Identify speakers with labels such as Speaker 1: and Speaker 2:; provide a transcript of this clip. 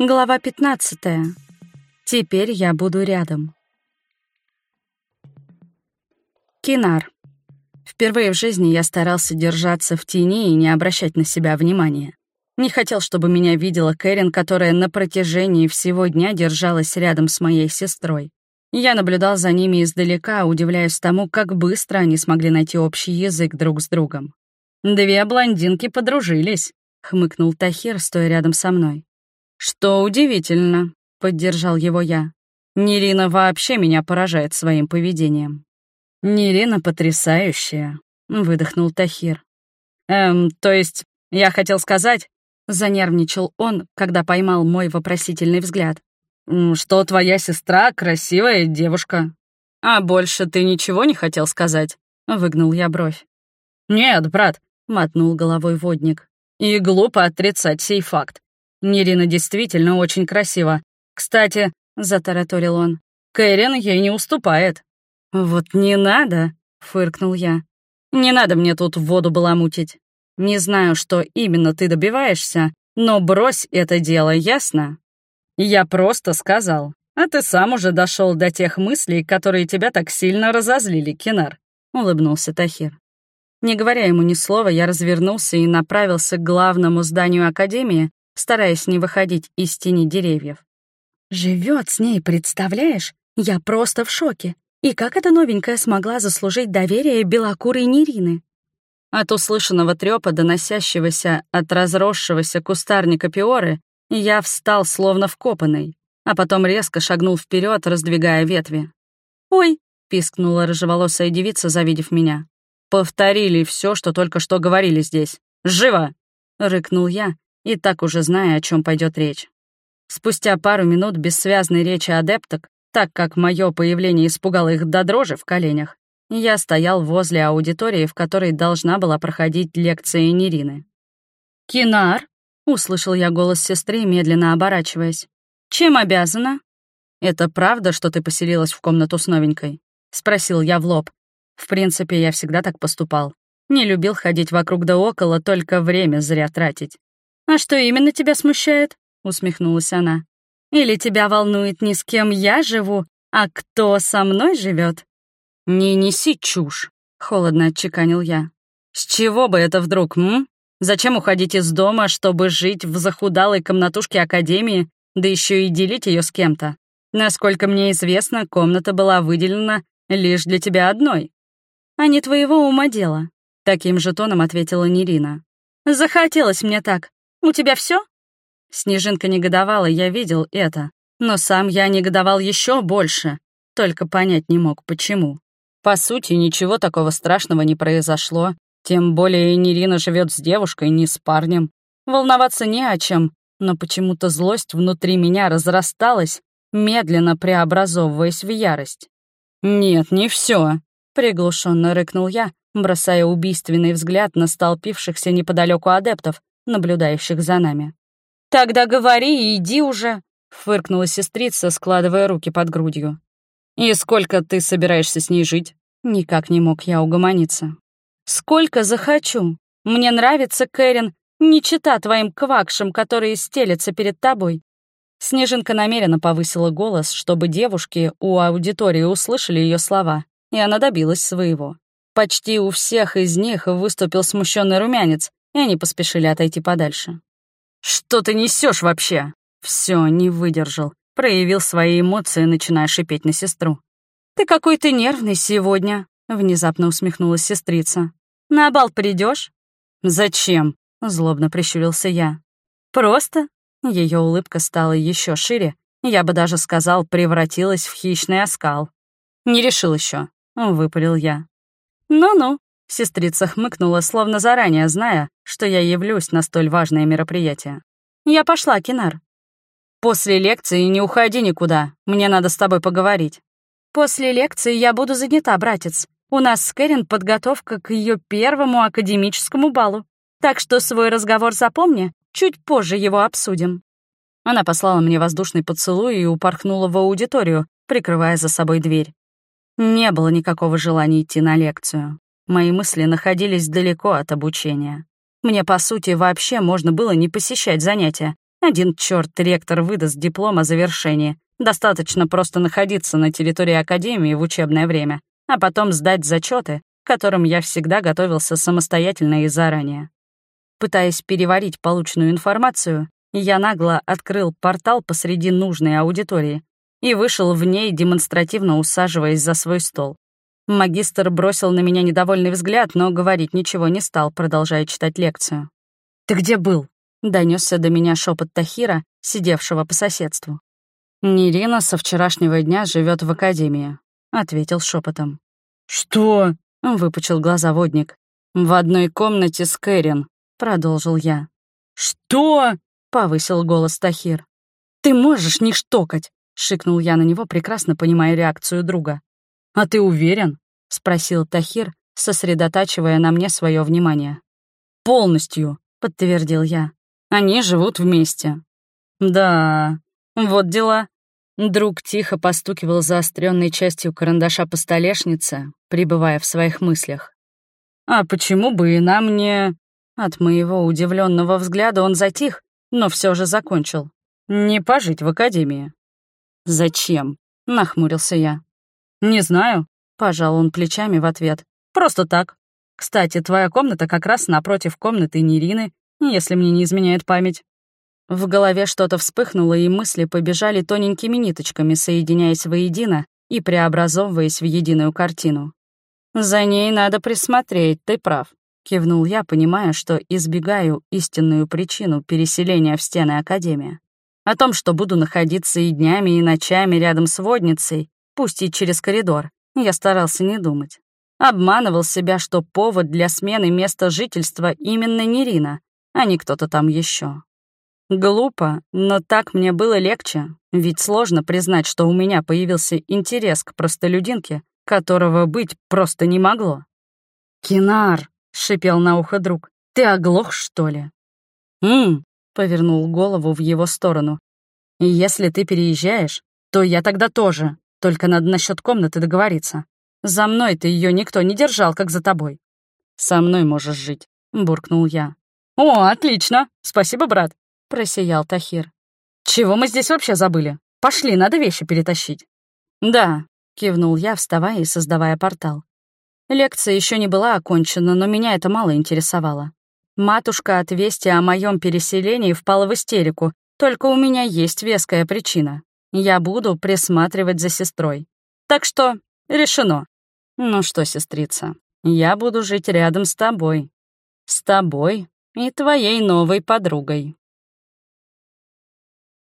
Speaker 1: Глава 15. Теперь я буду рядом. Кинар. Впервые в жизни я старался держаться в тени и не обращать на себя внимания. Не хотел, чтобы меня видела Кэрин, которая на протяжении всего дня держалась рядом с моей сестрой. Я наблюдал за ними издалека, удивляясь тому, как быстро они смогли найти общий язык друг с другом. «Две блондинки подружились», — хмыкнул Тахир, стоя рядом со мной. «Что удивительно», — поддержал его я. «Нерина вообще меня поражает своим поведением». «Нерина потрясающая», — выдохнул Тахир. «Эм, то есть, я хотел сказать...» — занервничал он, когда поймал мой вопросительный взгляд. «Что твоя сестра красивая девушка». «А больше ты ничего не хотел сказать?» — выгнул я бровь. «Нет, брат», — мотнул головой водник. «И глупо отрицать сей факт. Нерина действительно очень красива. Кстати, — затараторил он, — Кэрин ей не уступает. «Вот не надо», — фыркнул я. «Не надо мне тут воду баламутить. Не знаю, что именно ты добиваешься, но брось это дело, ясно?» «Я просто сказал, а ты сам уже дошел до тех мыслей, которые тебя так сильно разозлили, Кинар», — улыбнулся Тахир. Не говоря ему ни слова, я развернулся и направился к главному зданию Академии, стараясь не выходить из тени деревьев. Живет с ней, представляешь? Я просто в шоке. И как эта новенькая смогла заслужить доверие белокурой Нерины? От услышанного трёпа, доносящегося от разросшегося кустарника пиоры, я встал словно вкопанный, а потом резко шагнул вперед, раздвигая ветви. «Ой!» — пискнула рыжеволосая девица, завидев меня. «Повторили все, что только что говорили здесь. Живо!» — рыкнул я, и так уже зная, о чем пойдет речь. Спустя пару минут бессвязной речи адепток, так как мое появление испугало их до дрожи в коленях, я стоял возле аудитории, в которой должна была проходить лекция Нерины. «Кинар?» — услышал я голос сестры, медленно оборачиваясь. «Чем обязана?» «Это правда, что ты поселилась в комнату с новенькой?» — спросил я в лоб. В принципе, я всегда так поступал. Не любил ходить вокруг да около, только время зря тратить. «А что именно тебя смущает?» — усмехнулась она. «Или тебя волнует не с кем я живу, а кто со мной живет? «Не неси чушь», — холодно отчеканил я. «С чего бы это вдруг, м? Зачем уходить из дома, чтобы жить в захудалой комнатушке Академии, да еще и делить ее с кем-то? Насколько мне известно, комната была выделена лишь для тебя одной». «А не твоего ума дело», — таким же тоном ответила Нерина. «Захотелось мне так. У тебя все? Снежинка негодовала, я видел это. Но сам я негодовал еще больше. Только понять не мог, почему. По сути, ничего такого страшного не произошло. Тем более Нерина живет с девушкой, не с парнем. Волноваться не о чем, но почему-то злость внутри меня разрасталась, медленно преобразовываясь в ярость. «Нет, не все, приглушенно рыкнул я, бросая убийственный взгляд на столпившихся неподалеку адептов, наблюдающих за нами. «Тогда говори и иди уже», — фыркнула сестрица, складывая руки под грудью. «И сколько ты собираешься с ней жить?» Никак не мог я угомониться. «Сколько захочу. Мне нравится, Кэрин, не чита твоим квакшам, которые стелятся перед тобой». Снежинка намеренно повысила голос, чтобы девушки у аудитории услышали ее слова, и она добилась своего. Почти у всех из них выступил смущенный румянец, и они поспешили отойти подальше. «Что ты несешь вообще?» Все, не выдержал. Проявил свои эмоции, начиная шипеть на сестру. «Ты какой-то нервный сегодня», — внезапно усмехнулась сестрица. «На бал придешь? «Зачем?» — злобно прищурился я. «Просто?» Ее улыбка стала еще шире, я бы даже сказал, превратилась в хищный оскал. «Не решил еще, выпалил я. «Ну-ну», Сестрица хмыкнула, словно заранее зная, что я явлюсь на столь важное мероприятие. «Я пошла, Кинар». «После лекции не уходи никуда, мне надо с тобой поговорить». «После лекции я буду занята, братец. У нас с Кэрин подготовка к ее первому академическому балу. Так что свой разговор запомни, чуть позже его обсудим». Она послала мне воздушный поцелуй и упорхнула в аудиторию, прикрывая за собой дверь. Не было никакого желания идти на лекцию. Мои мысли находились далеко от обучения. Мне, по сути, вообще можно было не посещать занятия, Один черт ректор выдаст диплом о завершении. Достаточно просто находиться на территории Академии в учебное время, а потом сдать зачеты, которым я всегда готовился самостоятельно и заранее. Пытаясь переварить полученную информацию, я нагло открыл портал посреди нужной аудитории и вышел в ней, демонстративно усаживаясь за свой стол. Магистр бросил на меня недовольный взгляд, но говорить ничего не стал, продолжая читать лекцию. «Ты где был?» — донесся до меня шепот Тахира, сидевшего по соседству. «Нерина со вчерашнего дня живет в академии», — ответил шепотом. «Что?» — выпучил глаза водник. «В одной комнате с Кэрин», — продолжил я. «Что?» — повысил голос Тахир. «Ты можешь не штокать!» — шикнул я на него, прекрасно понимая реакцию друга. «А ты уверен?» — спросил Тахир, сосредотачивая на мне свое внимание. «Полностью», — подтвердил я. «Они живут вместе». «Да, вот дела». Друг тихо постукивал заостренной частью карандаша по столешнице, пребывая в своих мыслях. «А почему бы и нам не...» От моего удивленного взгляда он затих, но все же закончил. «Не пожить в академии». «Зачем?» — нахмурился я. «Не знаю», — пожал он плечами в ответ. «Просто так. Кстати, твоя комната как раз напротив комнаты Нерины, если мне не изменяет память». В голове что-то вспыхнуло, и мысли побежали тоненькими ниточками, соединяясь воедино и преобразовываясь в единую картину. «За ней надо присмотреть, ты прав», — кивнул я, понимая, что избегаю истинную причину переселения в стены Академии. О том, что буду находиться и днями, и ночами рядом с водницей, пусть и через коридор, я старался не думать. Обманывал себя, что повод для смены места жительства именно Нерина, а не кто-то там еще. Глупо, но так мне было легче, ведь сложно признать, что у меня появился интерес к простолюдинке, которого быть просто не могло. «Кинар!» — шипел на ухо друг. «Ты оглох, что ли?» «М-м!» — повернул голову в его сторону. «Если ты переезжаешь, то я тогда тоже. Только надо насчет комнаты договориться. За мной ты ее никто не держал, как за тобой. Со мной можешь жить, буркнул я. О, отлично! Спасибо, брат, просиял Тахир. Чего мы здесь вообще забыли? Пошли, надо вещи перетащить. Да, кивнул я, вставая и создавая портал. Лекция еще не была окончена, но меня это мало интересовало. Матушка от вести о моем переселении впала в истерику, только у меня есть веская причина. Я буду присматривать за сестрой. Так что решено. Ну что, сестрица, я буду жить рядом с тобой. С тобой и твоей новой подругой.